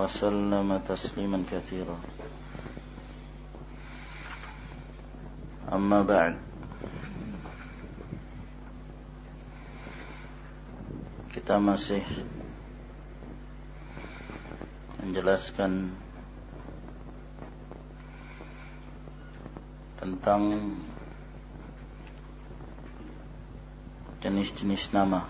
وسلم تسليما كثيرا أما بعد kita masih menjelaskan tentang jenis-jenis nama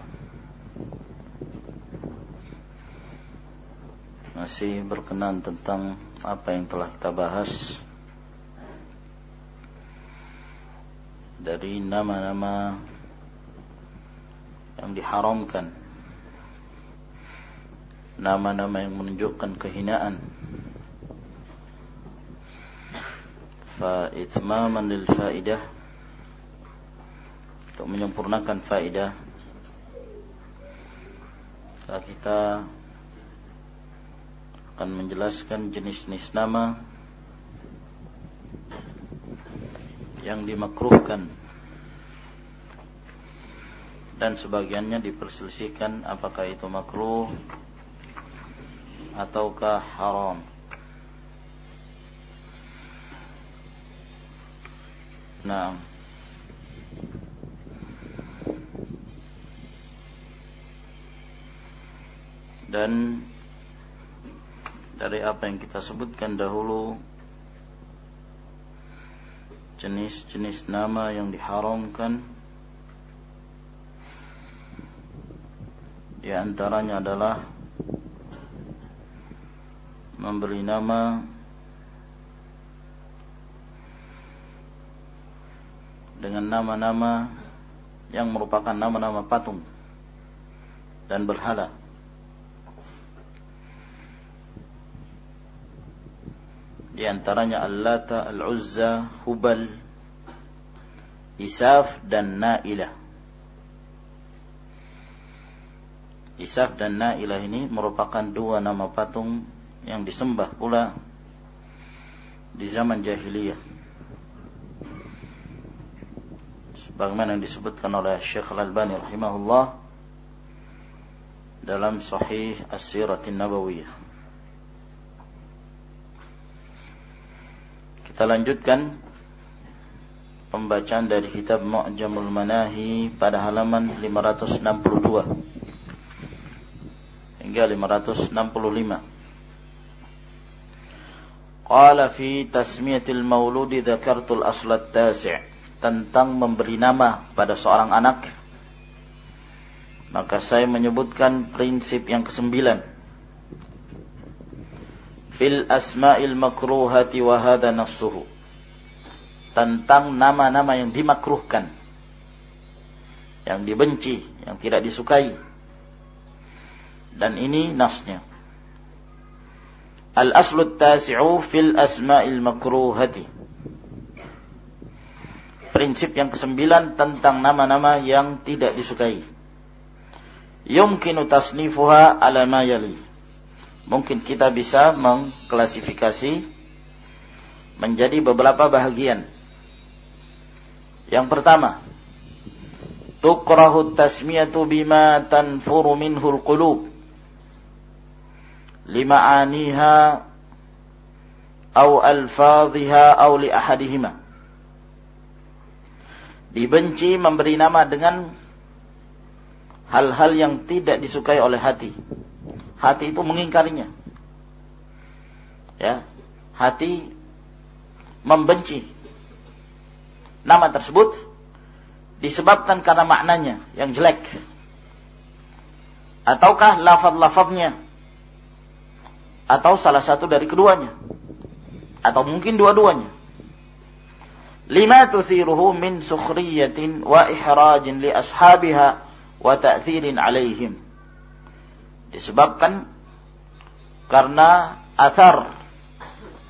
Masih berkenan tentang apa yang telah kita bahas. Dari nama-nama yang diharamkan. Nama-nama yang menunjukkan kehinaan. Fa itmaman lil faidah. Untuk menyempurnakan faidah. Kita akan menjelaskan jenis-jenis nama yang dimakruhkan dan sebagiannya diperselisihkan apakah itu makruh ataukah haram. Nah, dan dari apa yang kita sebutkan dahulu jenis-jenis nama yang diharamkan. Di antaranya adalah memberi nama dengan nama-nama yang merupakan nama-nama patung dan berhala Di antaranya Al-Lata, Al-Uzza, Hubal, Isaf dan Nailah. Isaf dan Nailah ini merupakan dua nama patung yang disembah pula di zaman jahiliyah. Sebagaimana yang disebutkan oleh Syekh Al-Albani rahimahullah dalam Sahih As-Siratin Nabawiyah. Kita lanjutkan pembacaan dari kitab Mu'jamul Manahi pada halaman 562 hingga 565. Qala fi tasmiyatil mauludi dzakartul aslat tasi' tentang memberi nama pada seorang anak. Maka saya menyebutkan prinsip yang kesembilan fil asma'il makruhati wa hadha nassuhu. Tentang nama-nama yang dimakruhkan. Yang dibenci yang tidak disukai. Dan ini nasnya. Al aslu tasi'u fil asma'il makruhati. Prinsip yang kesembilan tentang nama-nama yang tidak disukai. Yumkinu tasnifuha ala ma yali mungkin kita bisa mengklasifikasi menjadi beberapa bahagian. Yang pertama, tukrahu tasmiyatu bima tanfuru minhul qulub lima'aniha au alfadhiha au li ahadihima. Dibenci memberi nama dengan hal-hal yang tidak disukai oleh hati hati itu mengingkarinya. Ya, hati membenci. Nama tersebut disebabkan karena maknanya yang jelek. Ataukah lafaz-lafaznya? Atau salah satu dari keduanya? Atau mungkin dua-duanya? Lima tuthiruhu min sukhriyatin wa ihrajin li ashabiha wa ta'thirin alaihim disebabkan karena athar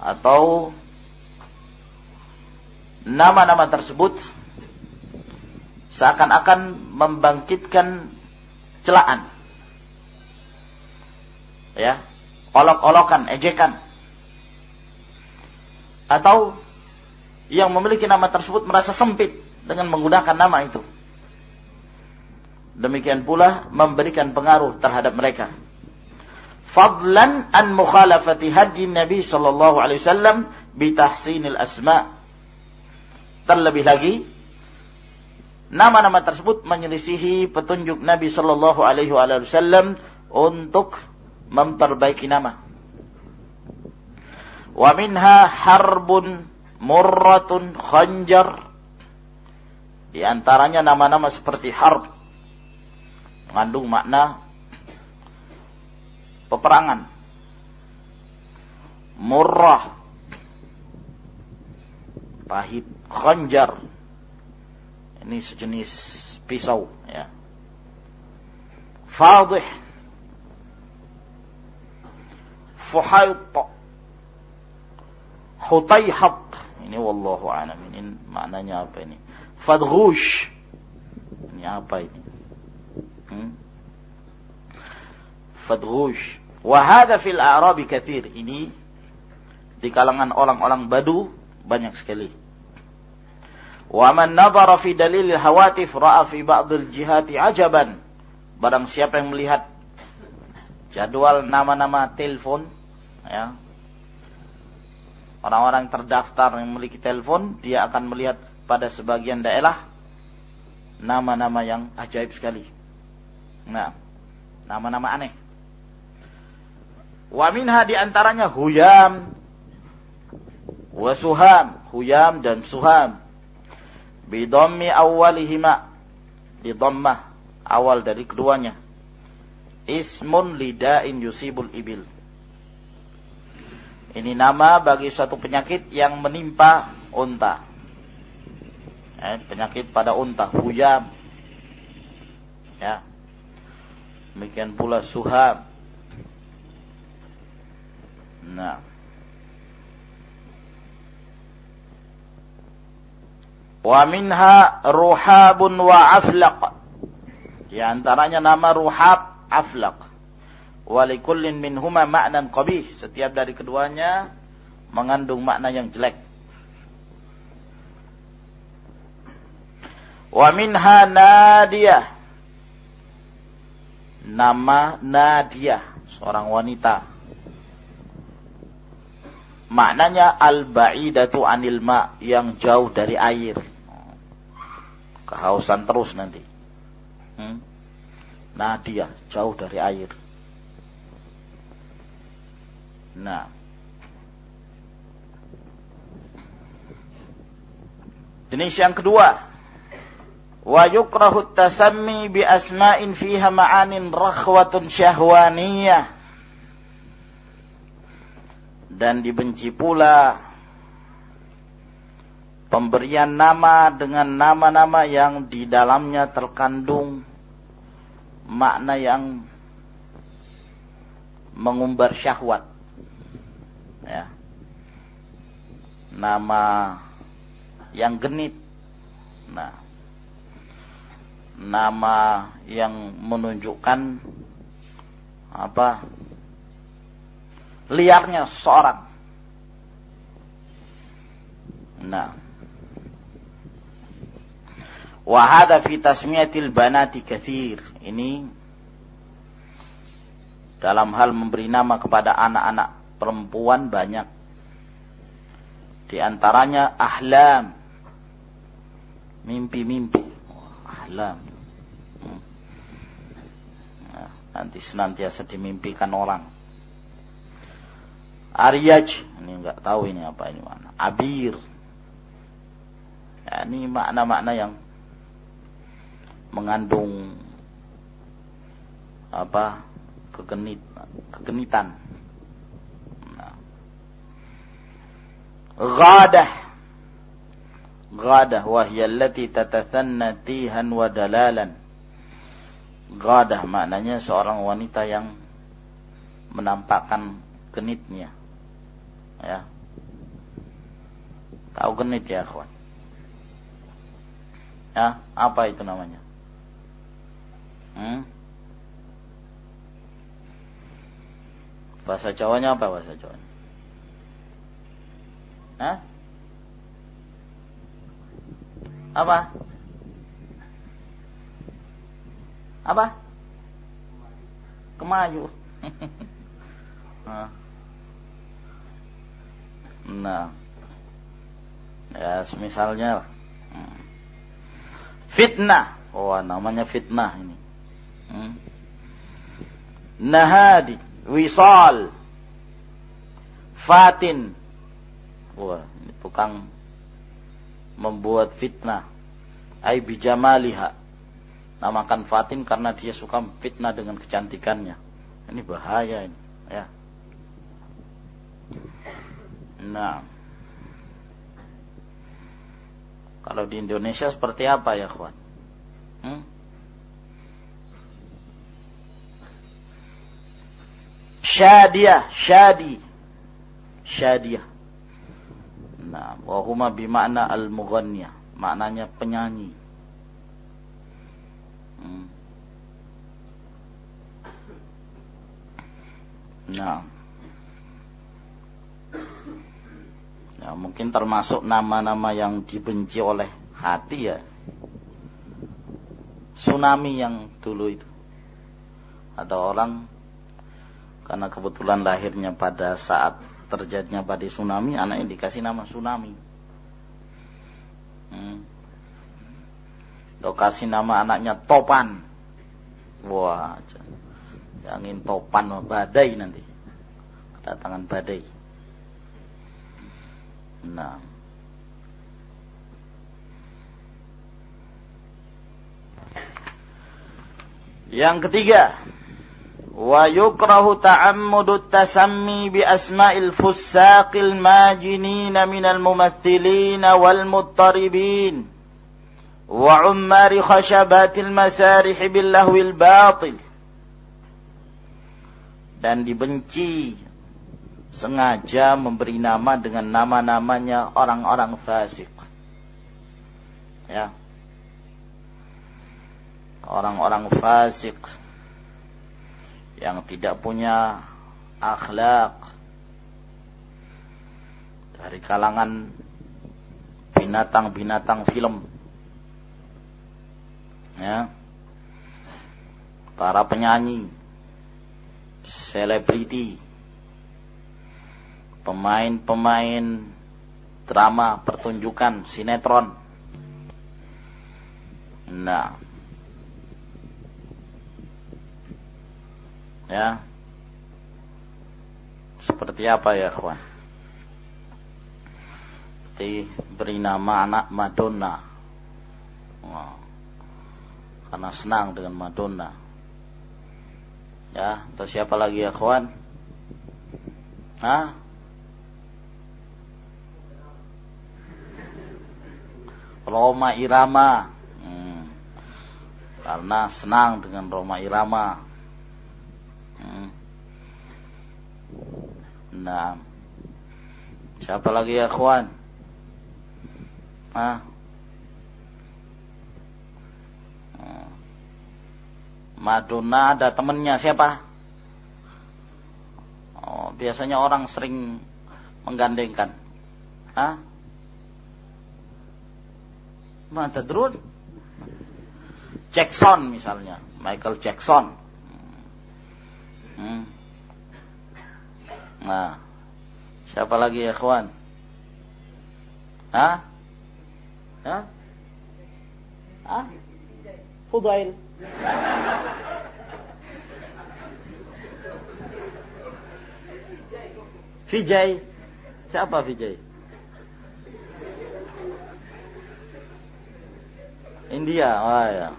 atau nama-nama tersebut seakan-akan membangkitkan celaan. Ya, olok-olokan, ejekan. Atau yang memiliki nama tersebut merasa sempit dengan menggunakan nama itu. Demikian pula memberikan pengaruh terhadap mereka fadlan an mukhalafati hadyi Nabi sallallahu alaihi wasallam bi tahsinil asma. Terlebih lagi nama-nama tersebut menyelisihi petunjuk Nabi sallallahu alaihi wasallam untuk memperbaiki nama. Wa minha harbun murratun khanjar di antaranya nama-nama seperti harb mengandung makna peperangan. Murrah. Pahit. Khanjar. Ini sejenis pisau. Ya. Fadih. Fuhayt. Hutayhat. Ini wallahu alam. Ini maknanya apa ini? Fadghush. Ini apa ini? Hmm? Fadghush. Wahada fil a'rabi kathir. Ini di kalangan orang-orang badu banyak sekali. Wa man nadhara fi dalil hawatif ra'a fi ba'dil jihati ajaban. Barang siapa yang melihat jadwal nama-nama telepon ya. Orang-orang terdaftar yang memiliki telepon, dia akan melihat pada sebagian daerah nama-nama yang ajaib sekali. Nah, nama-nama aneh. Wa minha di antaranya huyam wa suham, huyam dan suham. Bidhammi awalihima di dhammah awal dari keduanya. Ismun lidain yusibul ibil. Ini nama bagi suatu penyakit yang menimpa unta. Eh, penyakit pada unta, huyam. Ya. Demikian pula suham. Nah. Wa minha ruhabun wa aflaq. Di antaranya nama ruhab, aflaq. Wa likullin minhuma ma'nan qabih. Setiap dari keduanya mengandung makna yang jelek. Wa minha nadiyah. Nama Nadia, seorang wanita Maknanya al-ba'idatu anil ma yang jauh dari air. Kehausan terus nanti. Hmm? Nah dia jauh dari air. Nah. Jenis yang kedua. Wa yukrahu tasammi bi asma'in fiha ma'anin rakhwatun syahwaniyah dan dibenci pula pemberian nama dengan nama-nama yang di dalamnya terkandung makna yang mengumbar syahwat. Ya. Nama yang genit. Nah. Nama yang menunjukkan apa liarnya seorang. Nah. Wahada fi tasmiyatil banati kathir. Ini dalam hal memberi nama kepada anak-anak perempuan banyak. Di antaranya ahlam. Mimpi-mimpi. ahlam. Hmm. Nah, nanti senantiasa dimimpikan orang Aryaj, ini nggak tahu ini apa ini mana. Abir. Ya, ini makna-makna yang mengandung apa kegenit kegenitan. Nah. Ghadah Ghadah wahya allati tatathanna tihan wa dalalan. Maknanya seorang wanita yang menampakkan genitnya. Ya. Tahu genit ya, kawan? Ya, apa itu namanya? Hmm? Bahasa Jawanya apa bahasa Jawanya? Hah? Apa? Apa? Kemayu. nah. Ya, misalnya hmm. fitnah. Oh, namanya fitnah ini. Hmm. Nahadi, wisal, fatin. Wah, ini tukang membuat fitnah ai bijamaliha namakan Fatin karena dia suka fitnah dengan kecantikannya ini bahaya ini ya nah kalau di Indonesia seperti apa ya kawan hmm? Syadiah, syadi, syadiah. Nah, wahuma bimakna al-mughanniyah. Maknanya penyanyi. Hmm. Nah. Ya, mungkin termasuk nama-nama yang dibenci oleh hati ya. Tsunami yang dulu itu. Ada orang karena kebetulan lahirnya pada saat terjadinya badai tsunami, anak ini dikasih nama tsunami. Hmm. kasih nama anaknya Topan. Wah, jangan Topan badai nanti. Kedatangan badai. نعم Yang ketiga, wa yukrahu ta'ammudu tasammi bi asma'il fussaqil majinin minal mumaththilin wal muttaribin wa ummari khashabatil masarih bil lahwil batil dan dibenci sengaja memberi nama dengan nama-namanya orang-orang fasik. Ya. Orang-orang fasik yang tidak punya akhlak dari kalangan binatang-binatang film ya para penyanyi selebriti pemain-pemain drama pertunjukan sinetron nah Ya. Seperti apa ya, kawan? Seperti beri nama anak Madonna. Wow. Karena senang dengan Madonna. Ya, atau siapa lagi ya, kawan? Hah? Roma Irama. Hmm. Karena senang dengan Roma Irama. Hmm. Nah. Siapa lagi ya kawan? Ah. Madonna ada temennya siapa? Oh, biasanya orang sering menggandengkan. Hah? Mana Drun? Jackson misalnya, Michael Jackson. Hmm. Nah, siapa lagi ya kawan? Hah? Hah? Hah? Fudail. Vijay. Siapa Vijay? India, oh ya.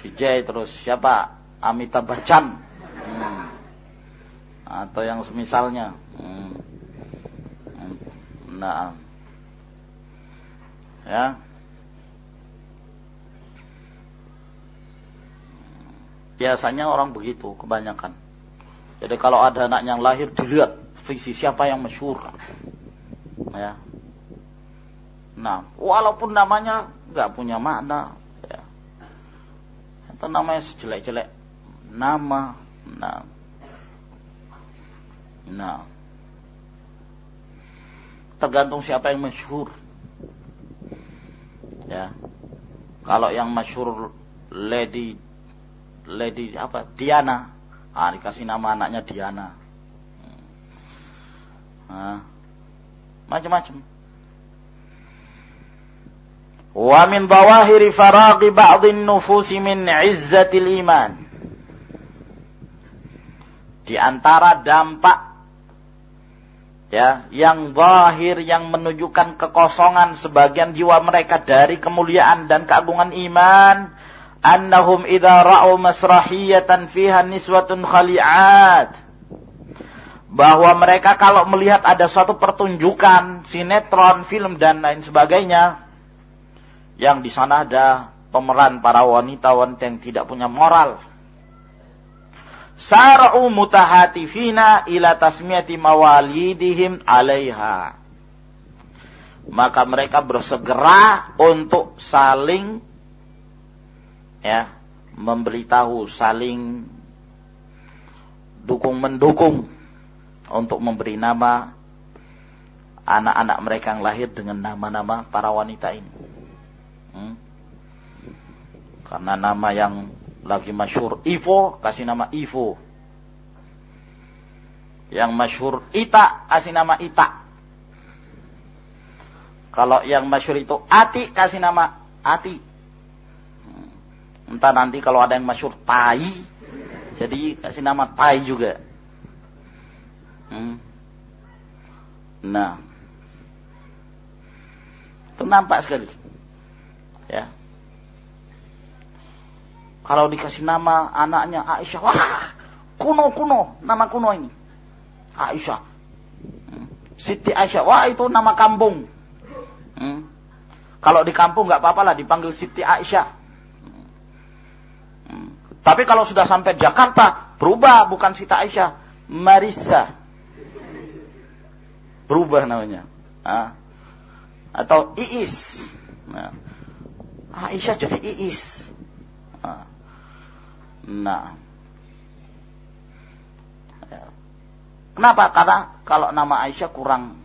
Vijay terus siapa? Amitabh Bachchan. Hmm. Atau yang semisalnya. Hmm. Nah. Ya. Biasanya orang begitu kebanyakan. Jadi kalau ada anak yang lahir dilihat visi siapa yang masyhur. Ya. Nah, walaupun namanya nggak punya makna, ya. Itu namanya sejelek-jelek nama. Nah. Nah. Tergantung siapa yang masyhur. Ya. Kalau yang masyhur Lady Lady apa Diana ah dikasih nama anaknya Diana nah, macam-macam wa min dawahiri faraghi ba'dhin nufusi min izzatil iman. Di antara dampak ya yang zahir yang menunjukkan kekosongan sebagian jiwa mereka dari kemuliaan dan keagungan iman annahum idza ra'u masrahiyatan fiha niswatun khali'at. Bahwa mereka kalau melihat ada suatu pertunjukan sinetron, film dan lain sebagainya yang di sana ada pemeran para wanita-wanita yang tidak punya moral sar'u mutahatifina ila tasmiyati mawalidihim alaiha maka mereka bersegera untuk saling ya memberitahu saling dukung mendukung untuk memberi nama anak-anak mereka yang lahir dengan nama-nama para wanita ini. Hmm? Karena nama yang lagi masyur Ivo, kasih nama Ivo. Yang masyur Ita, kasih nama Ita. Kalau yang masyur itu Ati, kasih nama Ati. Entah nanti kalau ada yang masyur Tai, jadi kasih nama Tai juga. Hmm. Nah, itu nampak sekali. Ya. Kalau dikasih nama anaknya Aisyah, wah kuno kuno, nama kuno ini. Aisyah. Hmm. Siti Aisyah, wah itu nama kampung. Hmm. Kalau di kampung nggak apa-apa lah dipanggil Siti Aisyah. Tapi kalau sudah sampai Jakarta, berubah bukan Sita Aisyah, Marisa. Berubah namanya. Nah. Atau Iis. Nah. Aisyah jadi Iis. Nah. nah. Ya. Kenapa? Karena kalau nama Aisyah kurang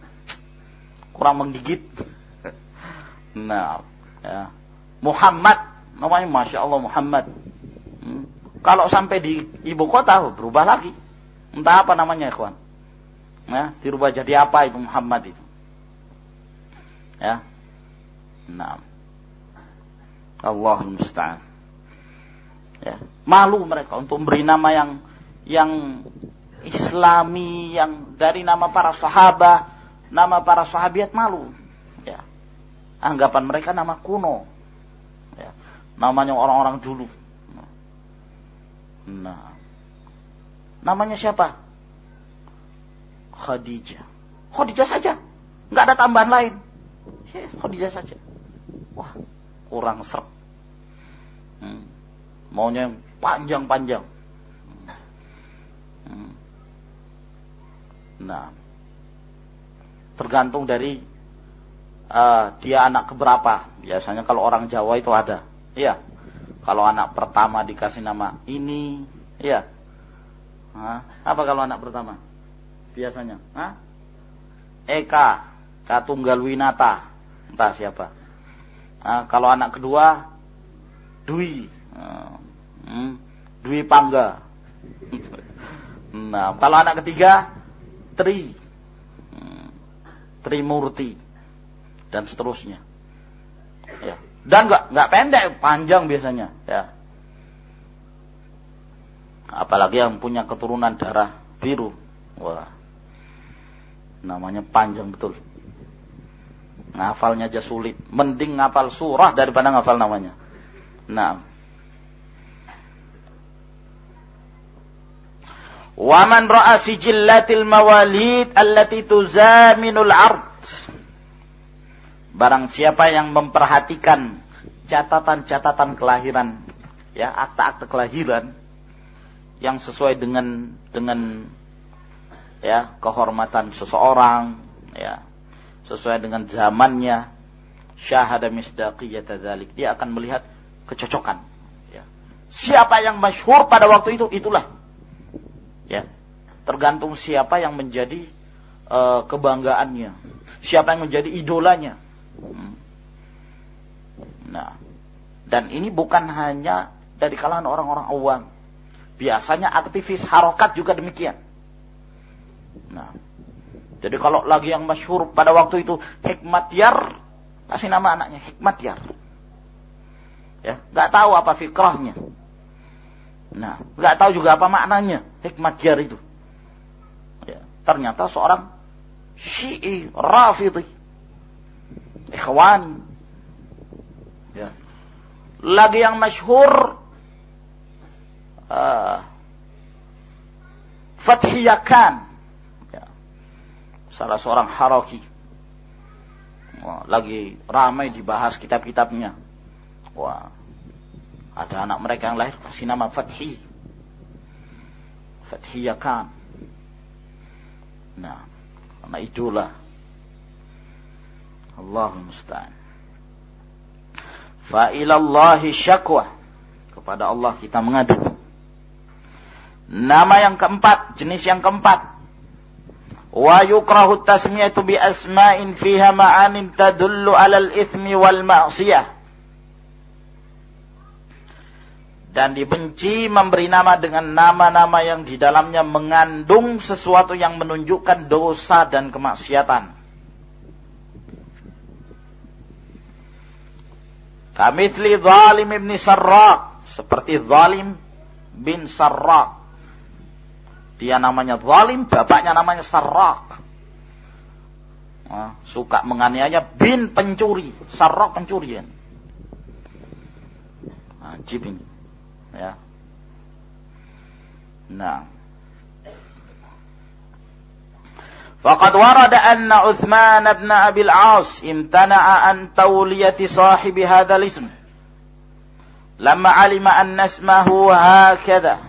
kurang menggigit. Nah, ya. Muhammad namanya Masya Allah Muhammad. Hmm. Kalau sampai di ibu kota berubah lagi. Entah apa namanya, kawan. Ya, dirubah jadi apa itu Muhammad itu. Ya. Nah. Allah musta'an. Ya. Malu mereka untuk memberi nama yang yang islami, yang dari nama para sahabat, nama para sahabiat malu. Ya. Anggapan mereka nama kuno. Ya. Namanya orang-orang dulu. Nah. Namanya siapa? Khadijah. Khadijah saja. Nggak ada tambahan lain. Ya, Khadijah saja. Wah, kurang serp. Hmm. Maunya panjang-panjang. Hmm. Nah, tergantung dari uh, dia anak keberapa. Biasanya kalau orang Jawa itu ada. Iya. Kalau anak pertama dikasih nama ini, ya. Hah? Apa kalau anak pertama? Biasanya, Hah? Eka, Katunggal Winata, entah siapa. Nah, kalau anak kedua, Dwi, hmm, Dwi Pangga. nah, kalau anak ketiga, Tri, hmm, Trimurti, dan seterusnya. Ya. Dan nggak nggak pendek, panjang biasanya, ya. Apalagi yang punya keturunan darah biru. Wah. Namanya panjang betul. Ngafalnya aja sulit. Mending ngafal surah daripada ngafal namanya. Nah. Waman ra'a sijillatil mawalid allati tuzaminul ard. Barang siapa yang memperhatikan catatan-catatan kelahiran, ya, akta-akta kelahiran yang sesuai dengan dengan ya, kehormatan seseorang, ya, sesuai dengan zamannya, syahada misdaqiyata dzalik. Dia akan melihat kecocokan, ya. Siapa yang masyhur pada waktu itu, itulah Ya. Tergantung siapa yang menjadi uh, kebanggaannya. Siapa yang menjadi idolanya. Hmm. Nah, dan ini bukan hanya dari kalangan orang-orang awam. Biasanya aktivis harokat juga demikian. Nah, jadi kalau lagi yang masyhur pada waktu itu hikmat yar, kasih nama anaknya hikmat yar. Ya, nggak tahu apa fikrahnya. Nah, nggak tahu juga apa maknanya hikmat jar itu. Ya, ternyata seorang Syi'i Rafidhi Ikhwan ya. Lagi yang masyhur uh, Fathiyakan ya. Salah seorang haraki Wah, Lagi ramai dibahas kitab-kitabnya Wah ada anak mereka yang lahir kasih nama Fathi. Fathiyakan. Nah, karena itulah Allah musta'an. Fa ilallahi syakwa. Kepada Allah kita mengadu. Nama yang keempat, jenis yang keempat. Wa yukrahu tasmiyatu bi asma'in fiha ma'anin tadullu alal ithmi wal ma'siyah. dan dibenci memberi nama dengan nama-nama yang di dalamnya mengandung sesuatu yang menunjukkan dosa dan kemaksiatan. Kamitli Zalim ibn Sarraq. Seperti Zalim bin Sarraq. Dia namanya Zalim, bapaknya namanya Sarraq. Nah, suka menganiaya bin pencuri. Sarraq pencurian. Ajib ini. Ya. Nah. Faqad warada anna Uthman ibn Abi al-As imtana'a an tawliyati sahibi hadzal ism. Lama alima anna ismahu hakadha.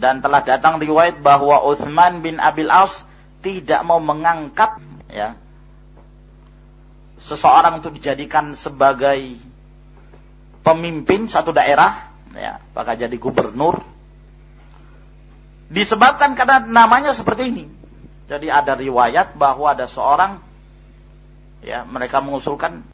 Dan telah datang riwayat bahwa Uthman bin Abil As tidak mau mengangkat ya seseorang itu dijadikan sebagai pemimpin satu daerah, ya, apakah jadi gubernur, disebabkan karena namanya seperti ini. Jadi ada riwayat bahwa ada seorang, ya, mereka mengusulkan